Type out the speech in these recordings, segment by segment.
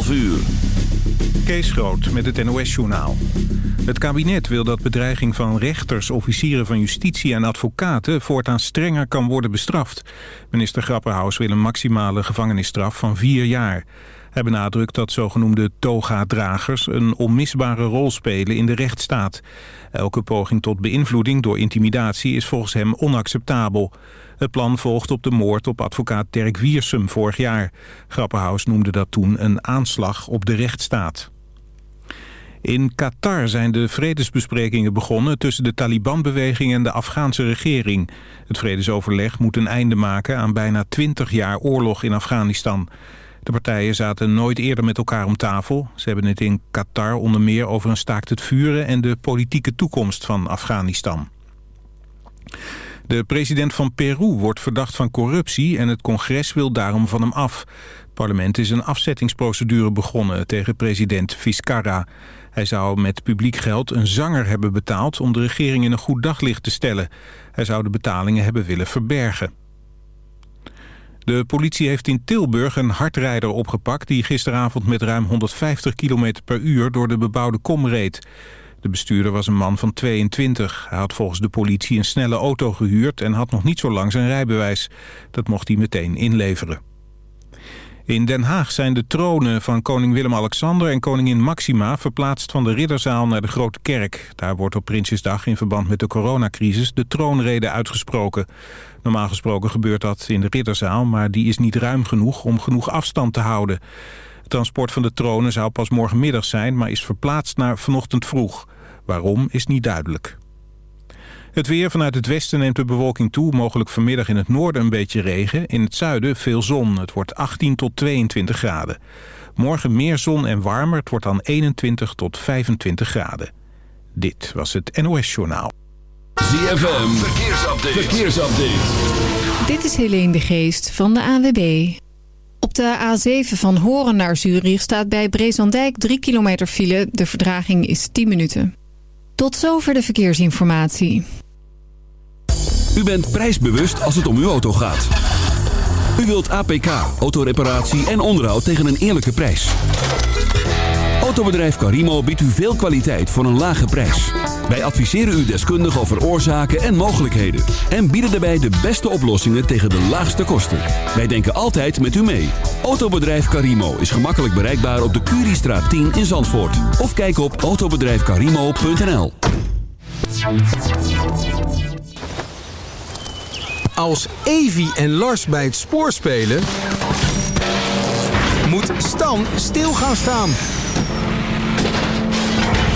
12 uur. Kees Groot met het NOS-journaal. Het kabinet wil dat bedreiging van rechters, officieren van justitie en advocaten... voortaan strenger kan worden bestraft. Minister Grapperhaus wil een maximale gevangenisstraf van vier jaar. Hij benadrukt dat zogenoemde toga-dragers een onmisbare rol spelen in de rechtsstaat. Elke poging tot beïnvloeding door intimidatie is volgens hem onacceptabel. Het plan volgt op de moord op advocaat Dirk Wiersum vorig jaar. Grapperhaus noemde dat toen een aanslag op de rechtsstaat. In Qatar zijn de vredesbesprekingen begonnen tussen de Taliban-beweging en de Afghaanse regering. Het vredesoverleg moet een einde maken aan bijna 20 jaar oorlog in Afghanistan. De partijen zaten nooit eerder met elkaar om tafel. Ze hebben het in Qatar onder meer over een staakt het vuren en de politieke toekomst van Afghanistan. De president van Peru wordt verdacht van corruptie en het congres wil daarom van hem af. Het parlement is een afzettingsprocedure begonnen tegen president Vizcarra. Hij zou met publiek geld een zanger hebben betaald om de regering in een goed daglicht te stellen. Hij zou de betalingen hebben willen verbergen. De politie heeft in Tilburg een hardrijder opgepakt... die gisteravond met ruim 150 km per uur door de bebouwde kom reed. De bestuurder was een man van 22. Hij had volgens de politie een snelle auto gehuurd... en had nog niet zo lang zijn rijbewijs. Dat mocht hij meteen inleveren. In Den Haag zijn de tronen van koning Willem-Alexander en koningin Maxima verplaatst van de Ridderzaal naar de Grote Kerk. Daar wordt op Prinsjesdag in verband met de coronacrisis de troonrede uitgesproken. Normaal gesproken gebeurt dat in de Ridderzaal, maar die is niet ruim genoeg om genoeg afstand te houden. Het transport van de tronen zou pas morgenmiddag zijn, maar is verplaatst naar vanochtend vroeg. Waarom is niet duidelijk. Het weer vanuit het westen neemt de bewolking toe. Mogelijk vanmiddag in het noorden een beetje regen. In het zuiden veel zon. Het wordt 18 tot 22 graden. Morgen meer zon en warmer. Het wordt dan 21 tot 25 graden. Dit was het NOS Journaal. ZFM, verkeersupdate. verkeersupdate. Dit is Helene de Geest van de AWB. Op de A7 van Horen naar Zurich staat bij Brezandijk 3 kilometer file. De verdraging is 10 minuten. Tot zover de verkeersinformatie. U bent prijsbewust als het om uw auto gaat. U wilt APK, autoreparatie en onderhoud tegen een eerlijke prijs. Autobedrijf Carimo biedt u veel kwaliteit voor een lage prijs. Wij adviseren u deskundig over oorzaken en mogelijkheden. En bieden daarbij de beste oplossingen tegen de laagste kosten. Wij denken altijd met u mee. Autobedrijf Carimo is gemakkelijk bereikbaar op de Curiestraat 10 in Zandvoort. Of kijk op autobedrijfcarimo.nl Als Evi en Lars bij het spoor spelen... moet Stan stil gaan staan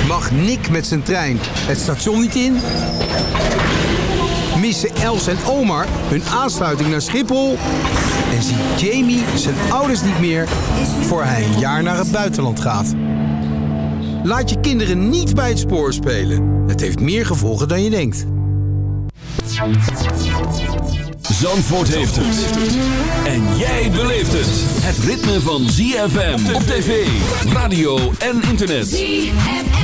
mag Nick met zijn trein het station niet in? Missen Els en Omar hun aansluiting naar Schiphol? En ziet Jamie zijn ouders niet meer voor hij een jaar naar het buitenland gaat? Laat je kinderen niet bij het spoor spelen. Het heeft meer gevolgen dan je denkt. Zandvoort heeft het. En jij beleeft het. Het ritme van ZFM op tv, radio en internet. ZFM.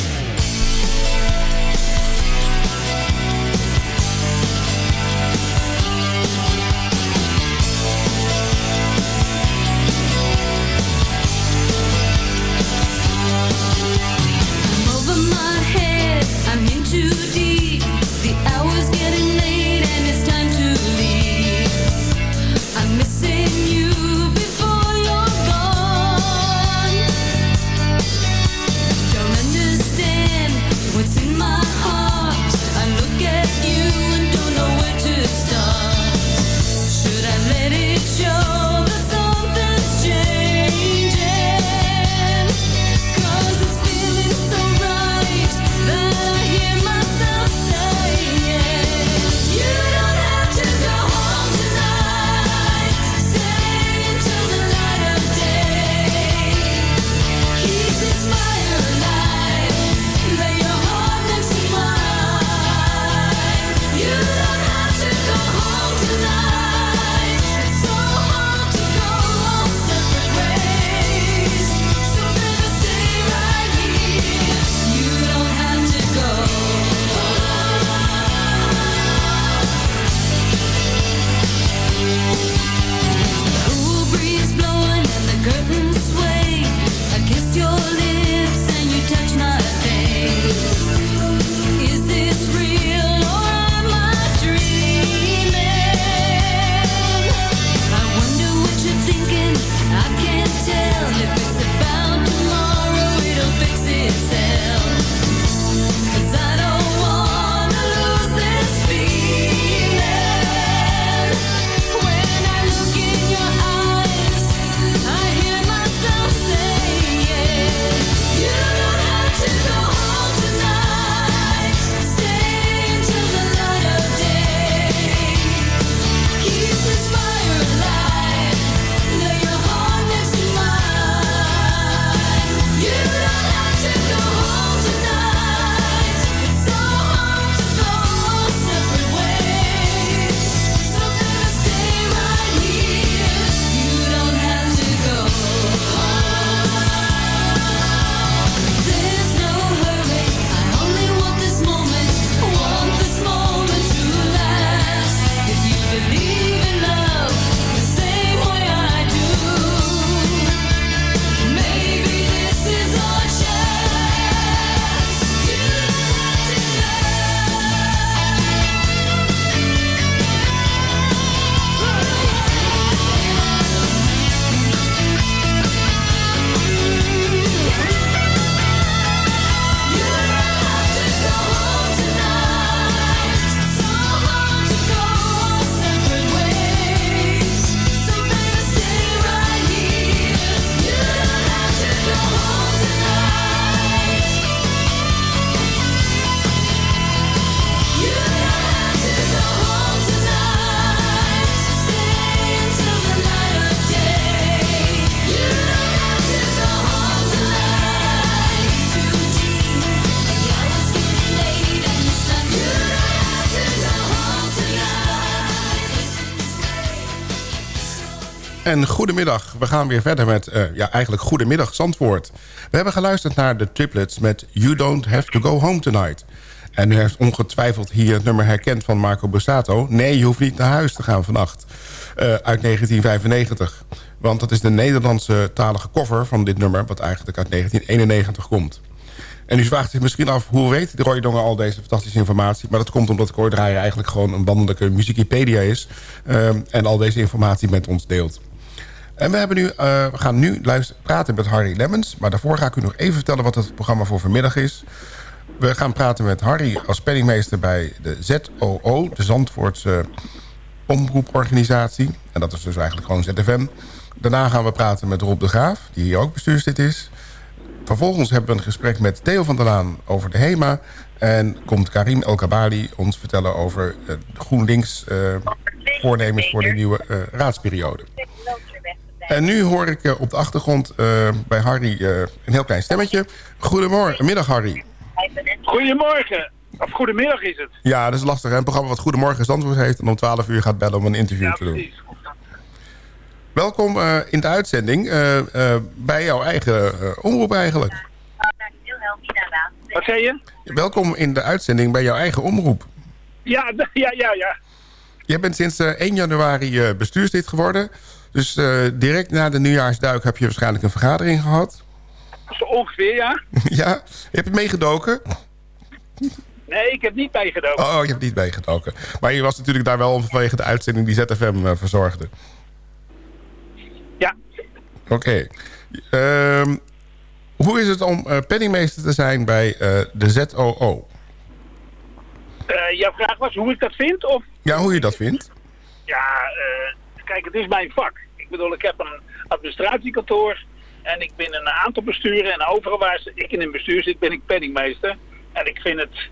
En goedemiddag. We gaan weer verder met, uh, ja, eigenlijk goedemiddag Zandvoort. We hebben geluisterd naar de triplets met You Don't Have To Go Home Tonight. En u heeft ongetwijfeld hier het nummer herkend van Marco Bussato. Nee, je hoeft niet naar huis te gaan vannacht. Uh, uit 1995. Want dat is de Nederlandse talige cover van dit nummer... wat eigenlijk uit 1991 komt. En u vraagt zich misschien af, hoe weet de Dongen al deze fantastische informatie? Maar dat komt omdat Draaier eigenlijk gewoon een wandellijke muziekpedia is... Uh, en al deze informatie met ons deelt. En we, hebben nu, uh, we gaan nu luisteren, praten met Harry Lemmens. Maar daarvoor ga ik u nog even vertellen wat het programma voor vanmiddag is. We gaan praten met Harry als penningmeester bij de ZOO, de Zandvoortse omroeporganisatie. En dat is dus eigenlijk gewoon ZFM. Daarna gaan we praten met Rob de Graaf, die hier ook bestuurslid is. Vervolgens hebben we een gesprek met Theo van der Laan over de HEMA. En komt Karim El Kabali ons vertellen over uh, GroenLinks uh, voornemens voor de nieuwe uh, raadsperiode. En nu hoor ik op de achtergrond bij Harry een heel klein stemmetje. Goedemorgen, middag Harry. Goedemorgen. Of goedemiddag is het. Ja, dat is lastig. Hè? Een programma wat Goedemorgen Zandvoort heeft... en om 12 uur gaat bellen om een interview ja, te doen. Precies. Welkom uh, in de uitzending uh, uh, bij jouw eigen omroep eigenlijk. Wat zei je? Welkom in de uitzending bij jouw eigen omroep. Ja, ja, ja, ja. Jij bent sinds 1 januari bestuurslid geworden. Dus direct na de nieuwjaarsduik heb je waarschijnlijk een vergadering gehad. Zo ongeveer, ja. ja, je hebt meegedoken. Nee, ik heb niet meegedoken. Oh, je hebt niet meegedoken. Maar je was natuurlijk daar wel vanwege de uitzending die ZFM verzorgde. Ja. Oké. Okay. Um, hoe is het om uh, penningmeester te zijn bij de ZOO? Jouw vraag was hoe ik dat vind? Of? Ja, hoe je dat vindt. Ja, kijk, het is mijn vak. Ik bedoel, ik heb een administratiekantoor en ik ben een aantal besturen. En overal waar ik in een bestuur zit, ben ik penningmeester. En ik vind het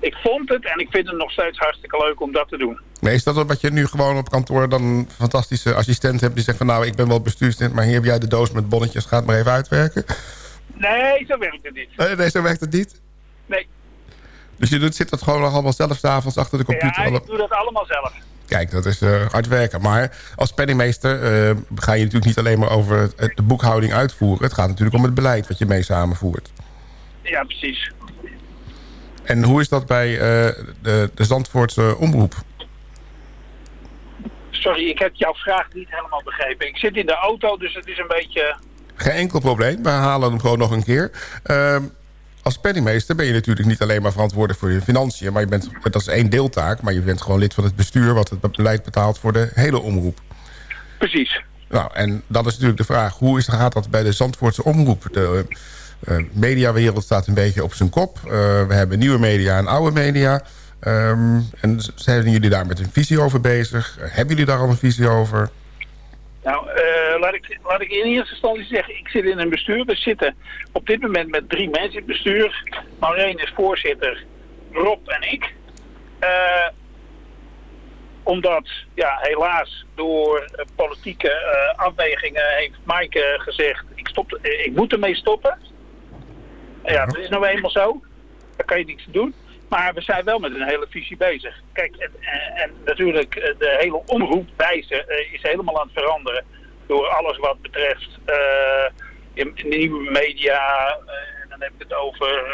ik vond het en ik vind het nog steeds hartstikke leuk om dat te doen. Nee, is dat wat je nu gewoon op kantoor dan een fantastische assistent hebt... die zegt van nou, ik ben wel bestuurslid, maar hier heb jij de doos met bonnetjes, gaat maar even uitwerken? Nee, zo werkt het niet. Nee, nee zo werkt het niet? Nee. Dus je doet, zit dat gewoon nog allemaal zelf s'avonds achter de computer? Ja, ik doe dat allemaal zelf. Kijk, dat is uh, hard werken. Maar als penningmeester uh, ga je natuurlijk niet alleen maar over het, de boekhouding uitvoeren. Het gaat natuurlijk om het beleid wat je mee samenvoert. Ja, precies. En hoe is dat bij uh, de, de Zandvoortse omroep? Sorry, ik heb jouw vraag niet helemaal begrepen. Ik zit in de auto, dus het is een beetje... Geen enkel probleem, we halen hem gewoon nog een keer. Als penningmeester ben je natuurlijk niet alleen maar verantwoordelijk voor je financiën... maar je bent, dat is één deeltaak, maar je bent gewoon lid van het bestuur... wat het beleid betaalt voor de hele omroep. Precies. Nou, en dan is natuurlijk de vraag, hoe is, gaat dat bij de Zandvoortse omroep? De, uh, mediawereld staat een beetje op zijn kop. Uh, we hebben nieuwe media en oude media. Um, en zijn jullie daar met een visie over bezig? Hebben jullie daar al een visie over? Nou, laat, ik, laat ik in eerste instantie zeggen, ik zit in een bestuur. We zitten op dit moment met drie mensen in het bestuur. Maureen is voorzitter, Rob en ik. omdat, ja, helaas door politieke afwegingen heeft Maaike gezegd... Ik, stop, ik moet ermee stoppen. Ja, dat is nou eenmaal zo. Daar kan je niets doen. Maar we zijn wel met een hele visie bezig. Kijk, en, en natuurlijk de hele omroepwijze uh, is helemaal aan het veranderen. Door alles wat betreft uh, nieuwe media. En dan heb ik het over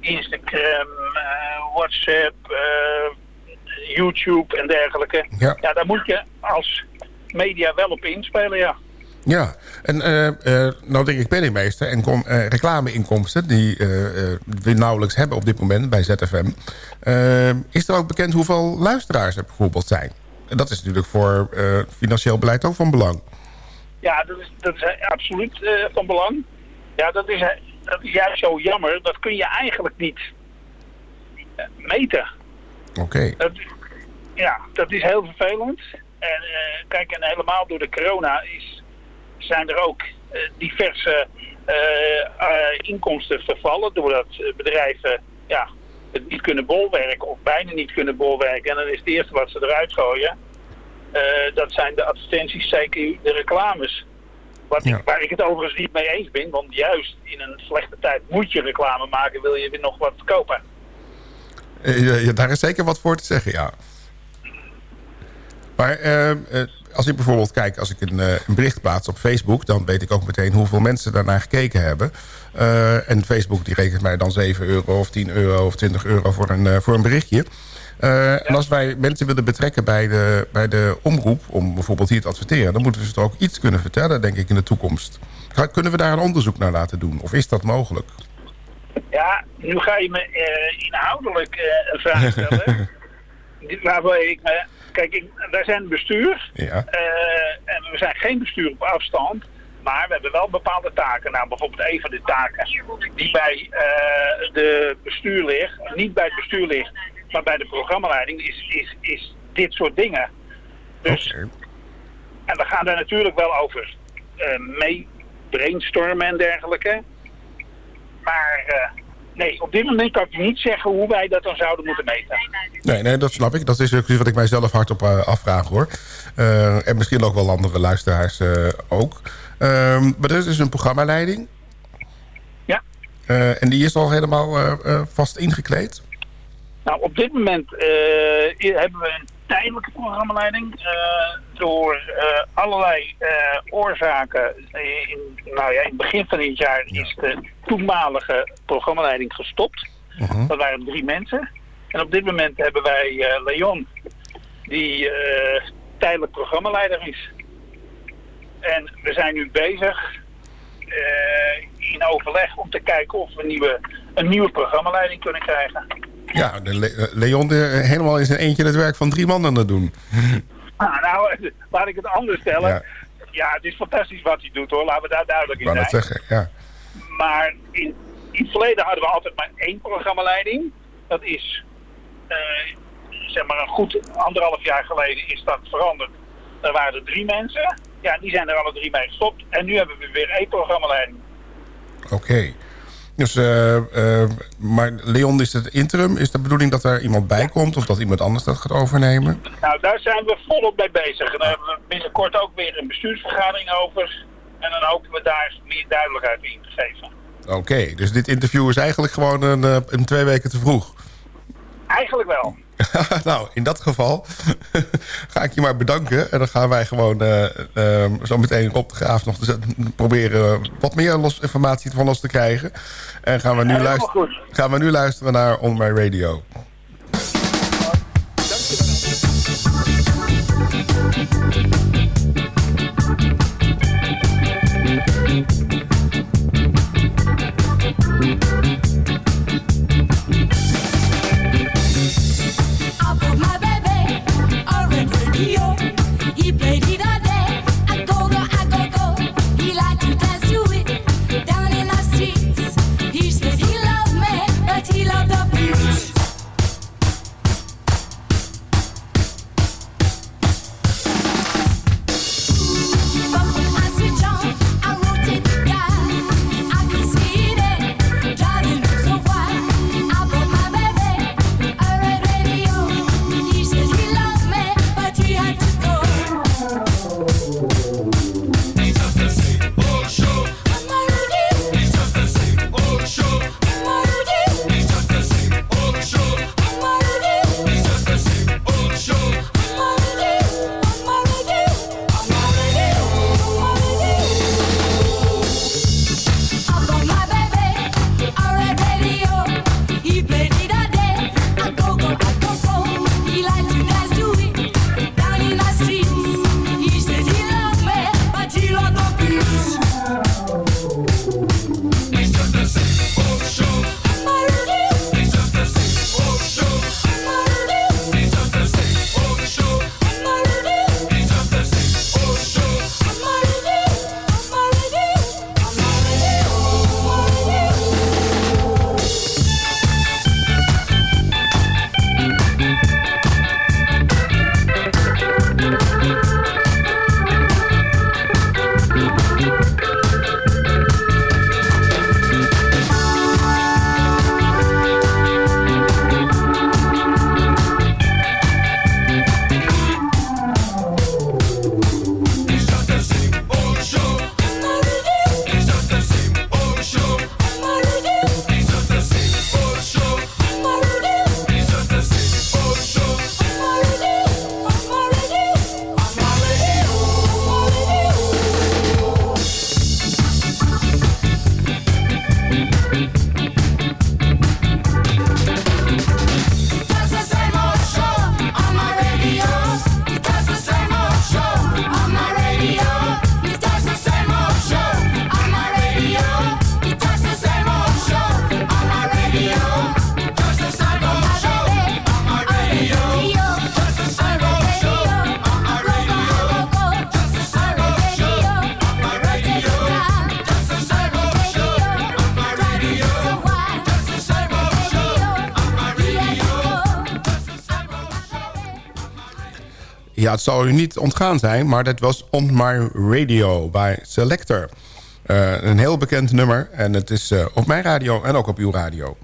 Instagram, WhatsApp, YouTube en dergelijke. Ja. ja, daar moet je als media wel op inspelen, ja. Ja, en uh, uh, nou denk ik penningmeester en kom, uh, reclameinkomsten... die we nauwelijks hebben op dit moment bij ZFM... is er ook bekend hoeveel luisteraars er bijvoorbeeld zijn? En dat is natuurlijk voor financieel beleid ook van belang. Ja, dat is, dat is absoluut van belang. Ja, dat is, dat is juist zo jammer. Dat kun je eigenlijk niet meten. Oké. Okay. Ja, dat is heel vervelend. En kijk, en helemaal door de corona is zijn er ook uh, diverse uh, uh, inkomsten vervallen doordat bedrijven ja, het niet kunnen bolwerken of bijna niet kunnen bolwerken. En dan is het eerste wat ze eruit gooien, dat zijn de advertenties, zeker de reclames. Wat ik, waar ik het overigens niet mee eens ben, want juist in een slechte tijd moet je reclame maken, wil je weer nog wat kopen. Eh, ja, daar is zeker wat voor te zeggen, ja. Maar eh, als ik bijvoorbeeld kijk, als ik een, een, bericht plaats op Facebook... dan weet ik ook meteen hoeveel mensen daarnaar gekeken hebben. en Facebook die rekent mij dan 7 euro of 10 euro of 20 euro voor een, voor een berichtje. En als wij mensen willen betrekken bij de, bij de omroep... om bijvoorbeeld hier te adverteren... dan moeten we ze ook iets kunnen vertellen, denk ik, in de toekomst. Kunnen we daar een onderzoek naar laten doen? Of is dat mogelijk? Ja, nu ga je me uh, inhoudelijk een vraag stellen. Waarbij ik me... Kijk, ik, wij zijn bestuur. Ja. Uh, en we zijn geen bestuur op afstand. Maar we hebben wel bepaalde taken. Nou, bijvoorbeeld een van de taken die bij de bestuur ligt. Niet bij het bestuur ligt, maar bij de programmaleiding is, is, is dit soort dingen. Dus, En we gaan daar natuurlijk wel over mee brainstormen en dergelijke. Maar uh, nee, op dit moment kan ik niet zeggen hoe wij dat dan zouden moeten meten. Nee, nee dat snap ik. Dat is ook wat ik mijzelf hardop uh, afvraag hoor. Uh, en misschien ook wel andere luisteraars ook. Ehm, maar dit is dus een programmaleiding. Ja. en die is al helemaal vast ingekleed? Nou, op dit moment hebben we een tijdelijke programmaleiding. Uh, door uh, allerlei uh, oorzaken. In, nou ja, in het begin van dit jaar is de toenmalige programmaleiding gestopt. -huh. Dat waren drie mensen. En op dit moment hebben wij Leon, die tijdelijk programmaleider is. En we zijn nu bezig in overleg om te kijken of we nieuwe, een nieuwe programmaleiding kunnen krijgen. Ja, de Le eh, Leon de, eh, helemaal in zijn eentje het werk van drie man aan het doen. Ah, nou, laat ik het anders stellen. Ja. ja. het is fantastisch wat hij doet hoor. Laten we daar duidelijk in zijn. Dat zeggen, ja. Maar in, in het verleden hadden we altijd maar één programmaleiding. Dat is, uh, zeg maar een goed anderhalf jaar geleden is dat veranderd. Er waren er drie mensen. Ja, die zijn er alle drie mee gestopt. En nu hebben we weer één programmaleiding. Oké. Dus, uh, uh, maar Leon, is het interim? Is de bedoeling dat er iemand bij komt of dat iemand anders dat gaat overnemen? Nou, daar zijn we volop mee bezig. En daar hebben we binnenkort ook weer een bestuursvergadering over. En dan hopen we daar meer duidelijkheid in te geven. Oké, dus dit interview is eigenlijk gewoon een, eh, een twee weken te vroeg? Eigenlijk wel. nou, in dat geval ga ik je maar bedanken. En dan gaan wij gewoon eh, ehm, zo meteen op de Graaf nog proberen wat meer los, informatie van los te krijgen. En gaan we nu, luisteren, gaan we nu luisteren naar On My Radio. Zal u niet ontgaan zijn, maar dat was On My Radio bij Selector. Uh, een heel bekend nummer en het is uh, op mijn radio en ook op uw radio.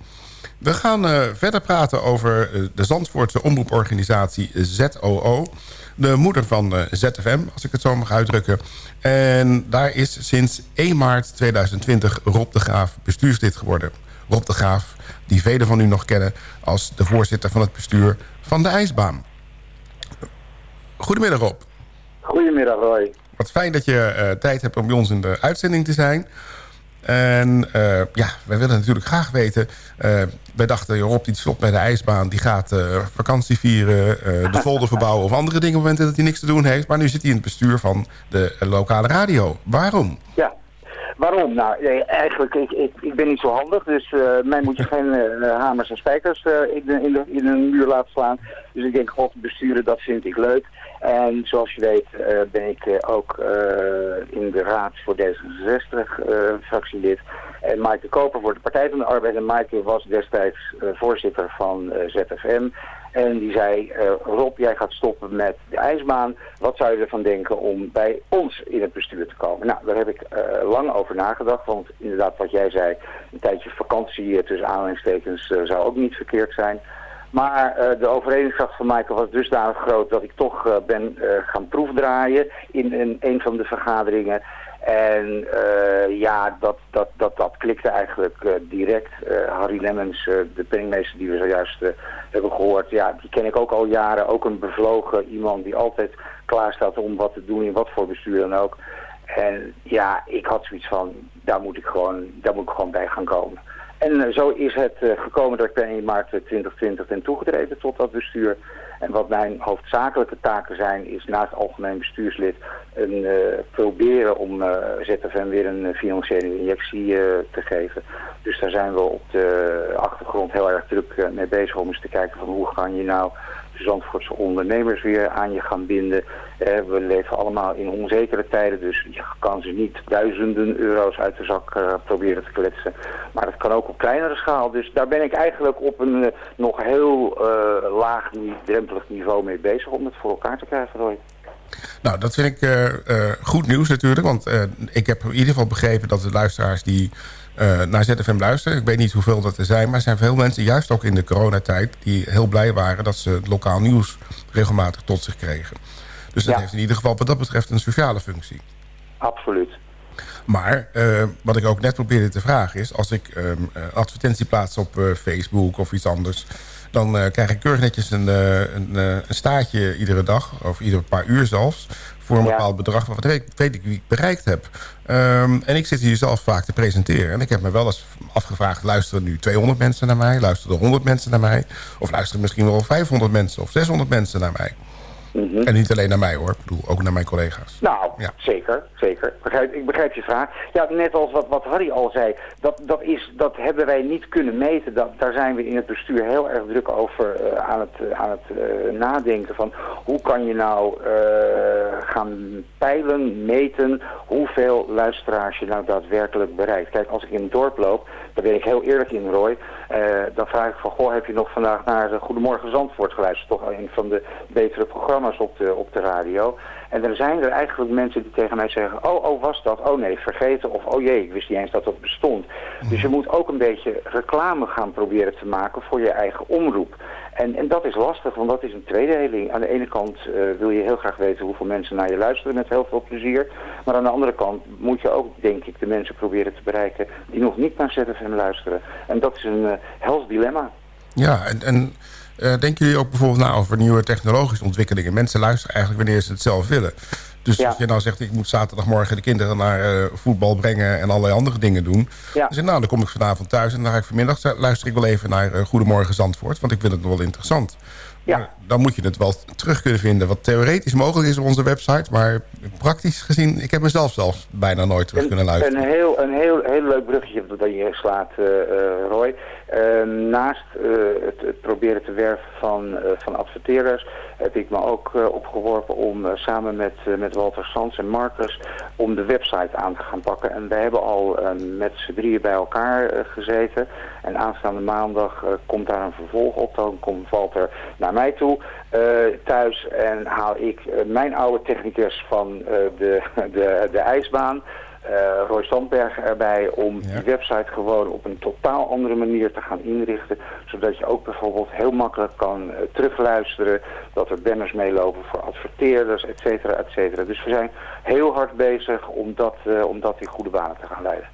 We gaan uh, verder praten over de Zandvoortse omroeporganisatie ZOO. De moeder van ZFM, als ik het zo mag uitdrukken. En daar is sinds 1 maart 2020 Rob de Graaf bestuurslid geworden. Rob de Graaf, die velen van u nog kennen als de voorzitter van het bestuur van de ijsbaan. Goedemiddag Rob. Goedemiddag Roy. Wat fijn dat je uh, tijd hebt om bij ons in de uitzending te zijn. En uh, ja, wij willen natuurlijk graag weten... Uh, wij dachten, Rob die stopt bij de ijsbaan... die gaat vakantie vieren, de folder verbouwen... of andere dingen op momenten dat hij niks te doen heeft. Maar nu zit hij in het bestuur van de lokale radio. Waarom? Ja, Waarom? Nou, eigenlijk, ik, ik, ik ben niet zo handig, dus uh, mij moet je geen uh, hamers en spijkers uh, in, in, de, in een muur laten slaan. Dus ik denk, god, besturen, dat vind ik leuk. En zoals je weet ben ik ook in de raad voor D66 fractielid. En Maaike Koper voor de Partij van de Arbeid. En Maaike was destijds voorzitter van ZFM. En die zei, uh, Rob, jij gaat stoppen met de ijsbaan. Wat zou je ervan denken om bij ons in het bestuur te komen? Nou, daar heb ik uh, lang over nagedacht. Want inderdaad, wat jij zei, een tijdje vakantie uh, tussen aanhalingstekens zou ook niet verkeerd zijn. Maar de overredingskracht van Michael was dusdanig groot dat ik toch ben gaan proefdraaien in, in een van de vergaderingen. En uh, ja, dat, dat, dat, dat klikte eigenlijk uh, direct. Uh, Harry Lemmens, de penningmeester die we zojuist hebben gehoord, ja, die ken ik ook al jaren. Ook een bevlogen iemand die altijd klaar staat om wat te doen in wat voor bestuur dan ook. En ja, ik had zoiets van, daar moet ik gewoon, daar moet ik gewoon bij gaan komen. En zo is het gekomen dat ik 1 maart 2020 ben toegetreden tot dat bestuur. En wat mijn hoofdzakelijke taken zijn, is naast algemeen bestuurslid een, uh, proberen om uh, ZFM weer een financiële injectie te geven. Dus daar zijn we op de achtergrond heel erg druk mee bezig om eens te kijken van hoe gaan je nou Zandvoortse ondernemers weer aan je gaan binden. we leven allemaal in onzekere tijden, dus je kan ze niet duizenden euro's uit de zak uh, proberen te kletsen. Maar dat kan ook op kleinere schaal. Dus daar ben ik eigenlijk op een uh, nog heel uh, laag, drempelig niveau mee bezig om het voor elkaar te krijgen, Roy. Nou, dat vind ik goed nieuws natuurlijk. Want ik heb in ieder geval begrepen dat de luisteraars die uh, naar ZFM luisteren. Ik weet niet hoeveel dat er zijn, maar er zijn veel mensen, juist ook in de coronatijd, die heel blij waren dat ze het lokaal nieuws regelmatig tot zich kregen. Dus dat heeft in ieder geval wat dat betreft een sociale functie. Absoluut. Maar uh, wat ik ook net probeerde te vragen is... als ik um, advertentie plaats op uh, Facebook of iets anders... dan krijg ik keurig netjes een, een, een, staartje iedere dag... of iedere paar uur zelfs voor een bepaald bedrag. Wat weet, weet ik wie ik bereikt heb. Um, en ik zit hier zelf vaak te presenteren. En ik heb me wel eens afgevraagd... luisteren nu 200 mensen naar mij? Luisteren er 100 mensen naar mij? Of luisteren misschien wel 500 mensen of 600 mensen naar mij? Mm -hmm. En niet alleen naar mij hoor, ik bedoel ook naar mijn collega's. Nou, ja. zeker, zeker. Begrijp, ik begrijp je vraag. Ja, net als wat, wat Harry al zei, dat, dat, is, dat hebben wij niet kunnen meten. Dat, daar zijn we in het bestuur heel erg druk over uh, aan het, aan het uh, nadenken van hoe kan je nou gaan peilen, meten hoeveel luisteraars je nou daadwerkelijk bereikt. Kijk, als ik in het dorp loop, daar ben ik heel eerlijk in Roy, dan vraag ik van, goh, heb je nog vandaag naar Goedemorgen Zandvoort geluisterd? Toch een van de betere programma's op de, op de radio. En er zijn er eigenlijk mensen die tegen mij zeggen... oh, oh, was dat? Oh nee, vergeten. Of oh jee, ik wist niet eens dat dat bestond. Dus je moet ook een beetje reclame gaan proberen te maken voor je eigen omroep. En, en dat is lastig, want dat is een tweedeling. Aan de ene kant uh, wil je heel graag weten hoeveel mensen naar je luisteren met heel veel plezier. Maar aan de andere kant moet je ook, denk ik, de mensen proberen te bereiken... die nog niet naar ZFM luisteren. En dat is een uh, hels dilemma. Ja, en... en uh, denken jullie ook bijvoorbeeld na over nieuwe technologische ontwikkelingen? Mensen luisteren eigenlijk wanneer ze het zelf willen. Dus ja. als je nou zegt, ik moet zaterdagmorgen de kinderen naar uh, voetbal brengen... en allerlei andere dingen doen. Ja. Dan zeg nou, dan kom ik vanavond thuis en dan ga ik vanmiddag... luister ik wel even naar uh, Goedemorgen Zandvoort, want ik vind het wel interessant. Ja. Dan moet je het wel terug kunnen vinden. Wat theoretisch mogelijk is op onze website. Maar praktisch gezien, ik heb mezelf zelfs bijna nooit terug kunnen luisteren. Een heel, een heel, heel leuk bruggetje dat je slaat, uh, Roy. Uh, naast uh, het, het, proberen te werven van, van adverteerders... heb ik me ook opgeworpen om samen met, met Walter Sands en Marcus... om de website aan te gaan pakken. En wij hebben al met z'n drieën bij elkaar gezeten. En aanstaande maandag komt daar een vervolg op. Dan komt Walter naar mij toe stoel thuis en haal ik mijn oude technicus van de, de, de ijsbaan... Uh, Roy Sandberg erbij om die website gewoon op een totaal andere manier te gaan inrichten. Zodat je ook bijvoorbeeld heel makkelijk kan uh, terugluisteren. Dat er banners meelopen voor adverteerders, et cetera, et cetera. Dus we zijn heel hard bezig om dat, uh, om dat in goede banen te gaan leiden.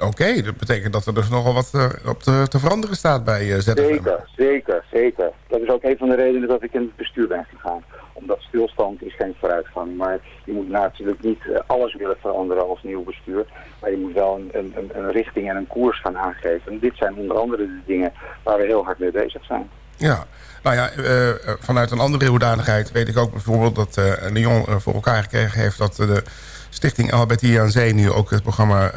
Oké, dat betekent dat er dus nogal wat op te, te, veranderen staat bij ZFM. Zeker, zeker, zeker. Dat is ook een van de redenen dat ik in het bestuur ben gegaan omdat stilstand is geen vooruitgang. Maar je moet natuurlijk niet eh, alles willen veranderen als nieuw bestuur. Maar je moet wel een, een, een richting en een koers gaan aangeven. En dit zijn onder andere de dingen waar we heel hard mee bezig zijn. Ja, nou ja, uh, vanuit een andere hoedanigheid weet ik ook bijvoorbeeld dat uh, Lyon voor elkaar gekregen heeft dat de Stichting Albertia aan Zee nu ook het programma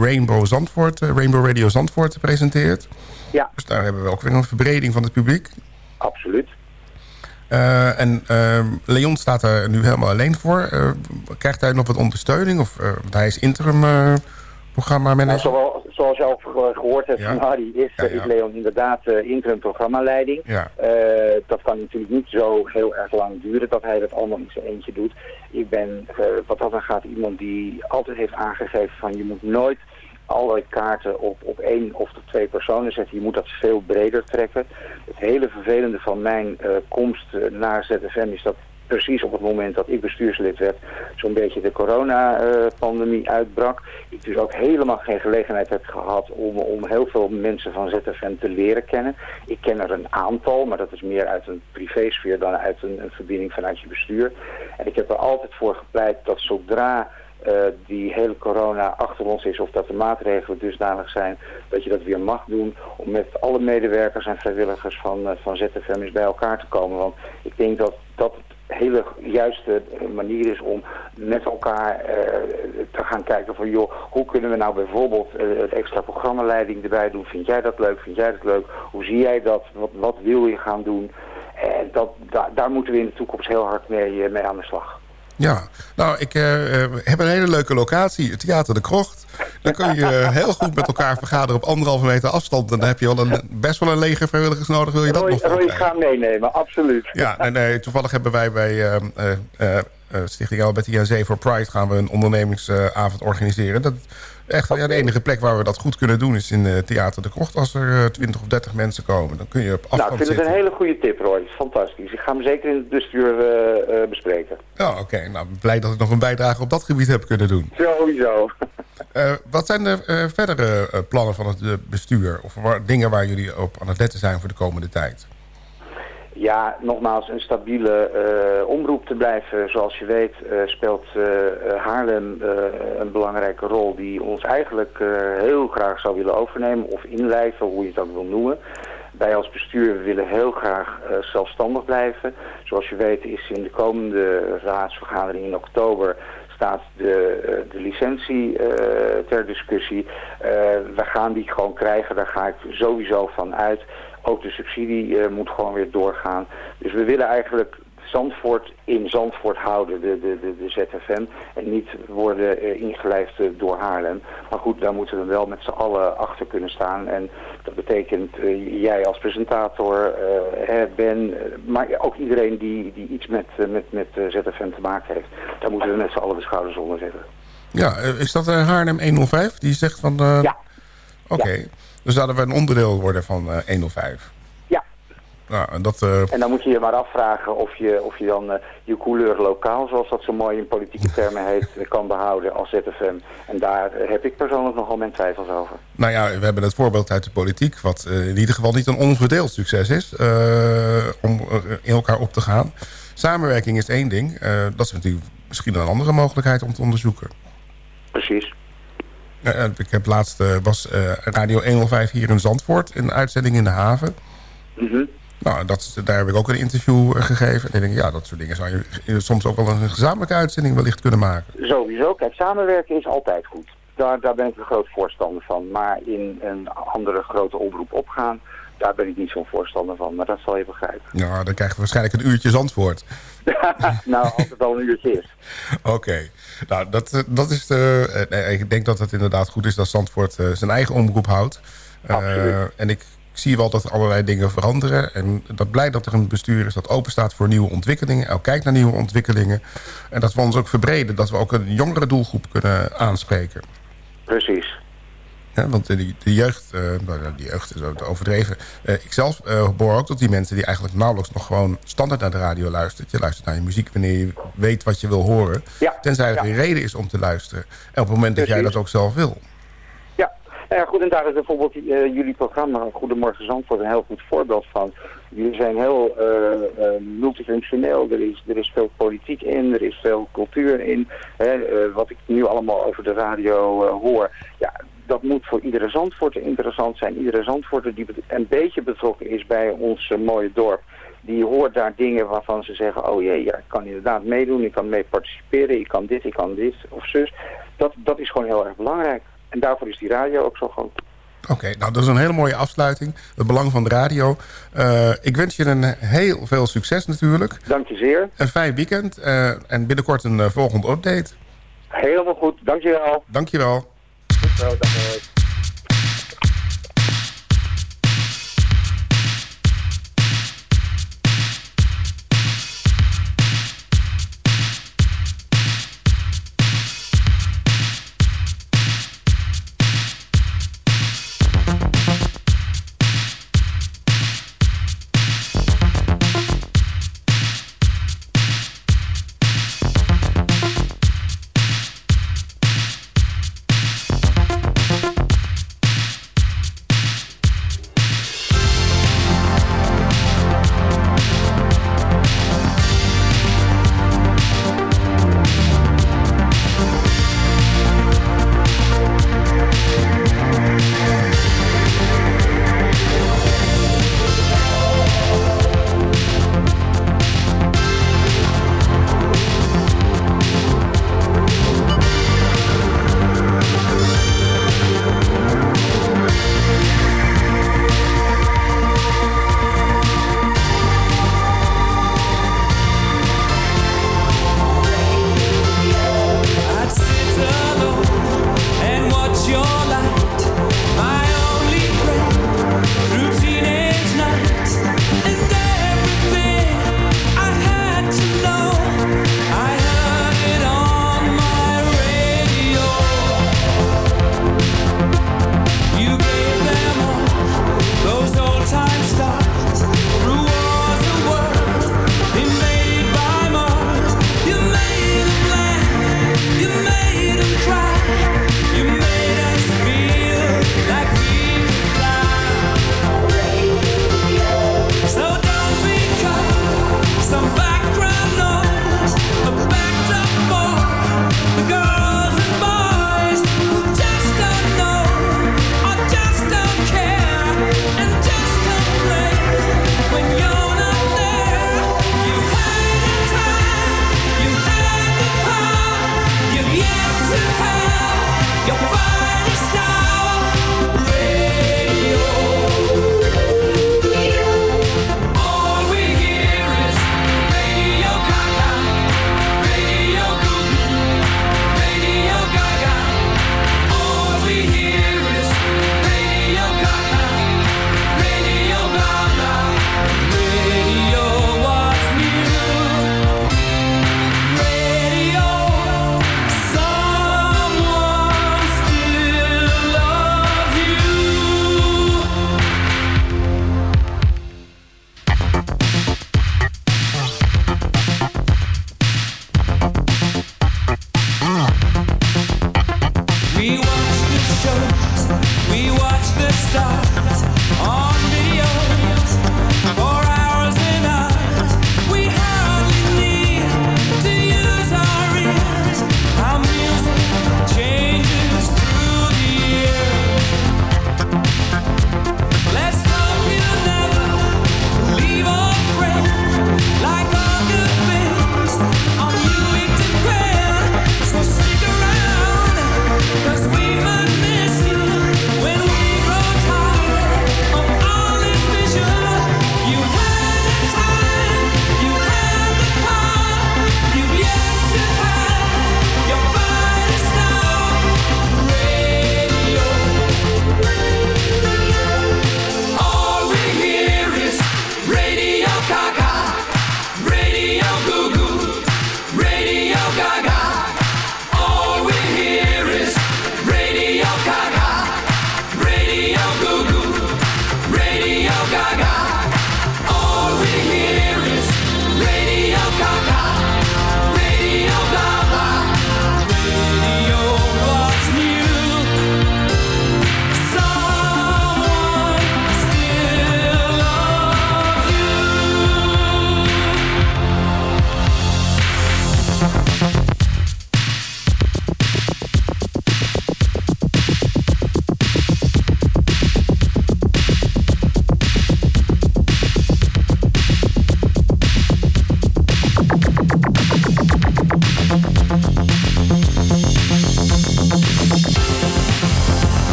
Rainbow Zandvoort, Rainbow Radio Zandvoort presenteert. Ja. Dus daar hebben we ook weer een verbreding van het publiek. Absoluut. Uh, en uh, Leon staat er nu helemaal alleen voor. Uh, krijgt hij nog wat ondersteuning? Of, hij is interim programma manager? Nou, zoals je al gehoord hebt ja. van Harry, is, ja, ja. is Leon inderdaad interim programmaleiding. dat kan natuurlijk niet zo heel erg lang duren dat hij dat allemaal in zijn eentje doet. Ik ben, wat dat dan gaat, iemand die altijd heeft aangegeven van je moet nooit alle kaarten op, op één of op twee personen zetten. Je moet dat veel breder trekken. Het hele vervelende van mijn uh, komst naar ZFM is dat precies op het moment dat ik bestuurslid werd, zo'n beetje de coronapandemie uh, uitbrak. Ik dus ook helemaal geen gelegenheid heb gehad om, om heel veel mensen van ZFM te leren kennen. Ik ken er een aantal, maar dat is meer uit een privésfeer dan uit een, verbinding vanuit je bestuur. En ik heb er altijd voor gepleit dat zodra uh, die hele corona achter ons is of dat de maatregelen dusdanig zijn dat je dat weer mag doen om met alle medewerkers en vrijwilligers van, uh, van ZFM eens bij elkaar te komen. Want ik denk dat dat hele juiste manier is om met elkaar uh, te gaan kijken van joh, hoe kunnen we nou bijvoorbeeld het extra programmaleiding erbij doen? Vind jij dat leuk? Vind jij dat leuk? Hoe zie jij dat? Wat, wat wil je gaan doen? En dat, da daar moeten we in de toekomst heel hard mee, mee aan de slag. Ja, nou, ik uh, heb een hele leuke locatie, het Theater de Krocht. Dan kun je heel goed met elkaar vergaderen op anderhalve meter afstand. En dan heb je al een, best wel een leger vrijwilligers nodig. Wil je dat Roy, nog Roy, gaan meenemen, absoluut. Ja, en toevallig hebben wij bij uh, Stichting Albertia Zee voor Pride... gaan we een ondernemingsavond organiseren. Dat, echt ja, de enige plek waar we dat goed kunnen doen is in uh, Theater de Krocht. Als er uh, 20 of 30 mensen komen, dan kun je op afstand Nou, ik vind zitten. het een hele goede tip, Roy. Fantastisch. Ik ga hem zeker in het bestuur uh, bespreken. Ja, oké. Okay. Nou, blij dat ik nog een bijdrage op dat gebied heb kunnen doen. Sowieso. wat zijn de verdere plannen van het bestuur? Of waar, dingen waar jullie op aan het letten zijn voor de komende tijd? Ja, nogmaals, een stabiele uh, omroep te blijven. Zoals je weet uh, speelt uh, Haarlem een belangrijke rol die ons eigenlijk heel graag zou willen overnemen of inlijven, hoe je het ook wil noemen. Wij als bestuur willen heel graag zelfstandig blijven. Zoals je weet is in de komende raadsvergadering in oktober staat de, de licentie ter discussie. we gaan die gewoon krijgen, daar ga ik sowieso van uit. Ook de subsidie moet gewoon weer doorgaan. Dus we willen eigenlijk Zandvoort in Zandvoort houden, de, de, de, de ZFM. En niet worden uh, ingelijfd uh, door Haarlem. Maar goed, daar moeten we wel met z'n allen achter kunnen staan. En dat betekent jij als presentator, Ben, maar ook iedereen die, die iets met, met, met ZFM te maken heeft. Daar moeten we met z'n allen de schouders onder zetten. Ja, is dat Haarlem 105? Die zegt van... Ja. Oké. Okay. Ja. Dus zouden we een onderdeel worden van uh, 105. Nou, en, dat, uh... en dan moet je je maar afvragen of je, of je dan uh, je couleur lokaal, zoals dat zo mooi in politieke termen heet, kan behouden als ZFM. En daar heb ik persoonlijk nogal mijn twijfels over. Nou ja, we hebben het voorbeeld uit de politiek, wat in ieder geval niet een onverdeeld succes is, om in elkaar op te gaan. Samenwerking is één ding, dat is natuurlijk misschien een andere mogelijkheid om te onderzoeken. Precies. Ik heb laatst was Radio 105 hier in Zandvoort, een uitzending in de haven. Mm -hmm. Nou, dat, daar heb ik ook een interview gegeven. En ik denk, ja, dat soort dingen zou je soms ook wel een gezamenlijke uitzending wellicht kunnen maken. Sowieso. Kijk, samenwerken is altijd goed. Daar, daar ben ik een groot voorstander van. Maar in een andere grote oproep opgaan, daar ben ik niet zo'n voorstander van. Maar dat zal je begrijpen. Ja, dan krijgen we waarschijnlijk een uurtje Zandvoort. nou, als het al een uurtje is. Oké. Okay. Nou, dat, dat is de, ik denk dat het inderdaad goed is dat Zandvoort zijn eigen omroep houdt. Uh, en ik zie je wel dat er allerlei dingen veranderen. En dat blij dat er een bestuur is dat open staat voor nieuwe ontwikkelingen. Ook kijkt naar nieuwe ontwikkelingen. En dat we ons ook verbreden. Dat we ook een jongere doelgroep kunnen aanspreken. Precies. Ja, want de, de jeugd, uh, die jeugd is overdreven. Uh, ik zelf uh, behoor ook tot die mensen die eigenlijk nauwelijks nog gewoon standaard naar de radio luistert. Je luistert naar je muziek wanneer je weet wat je wil horen. Ja, tenzij er ja. een reden is om te luisteren. En op het moment Precies. dat jij dat ook zelf wil. Ja, ja goed. En daar is bijvoorbeeld jullie programma Goedemorgen Zandvoort een heel goed voorbeeld van. Jullie zijn heel multifunctioneel. Er is, er is veel politiek in, er is veel cultuur in. Hè, wat ik nu allemaal over de radio hoor. Ja, dat moet voor iedere Zandvoorter interessant zijn. Iedere Zandvoorter die een beetje betrokken is bij ons mooie dorp... die hoort daar dingen waarvan ze zeggen... oh jee, ja, ik kan inderdaad meedoen, ik kan mee participeren... ik kan dit, ik kan dit of zus. Dat, dat is gewoon heel erg belangrijk. En daarvoor is die radio ook zo groot. Oké, okay, nou dat is een hele mooie afsluiting. Het belang van de radio. Uh, ik wens je een heel veel succes natuurlijk. Dank je zeer. Een fijn weekend uh, en binnenkort een uh, volgende update. Helemaal goed, dank je wel. Dank je wel. Goed zo, dag.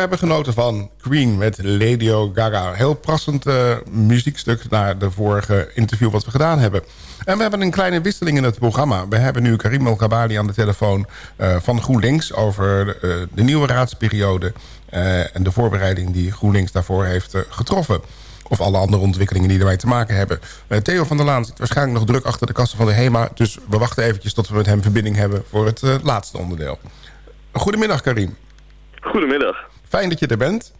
Hebben genoten van Queen met Lady Gaga. Heel passend uh, muziekstuk naar de vorige interview wat we gedaan hebben. En we hebben een kleine wisseling in het programma. We hebben nu Karim El Gabali aan de telefoon uh, van GroenLinks... over uh, de nieuwe raadsperiode en de voorbereiding die GroenLinks daarvoor heeft getroffen. Of alle andere ontwikkelingen die ermee te maken hebben. Theo van der Laan zit waarschijnlijk nog druk achter de kassen van de HEMA. Dus we wachten eventjes tot we met hem verbinding hebben voor het laatste onderdeel. Goedemiddag Karim. Goedemiddag. Fijn dat je er bent.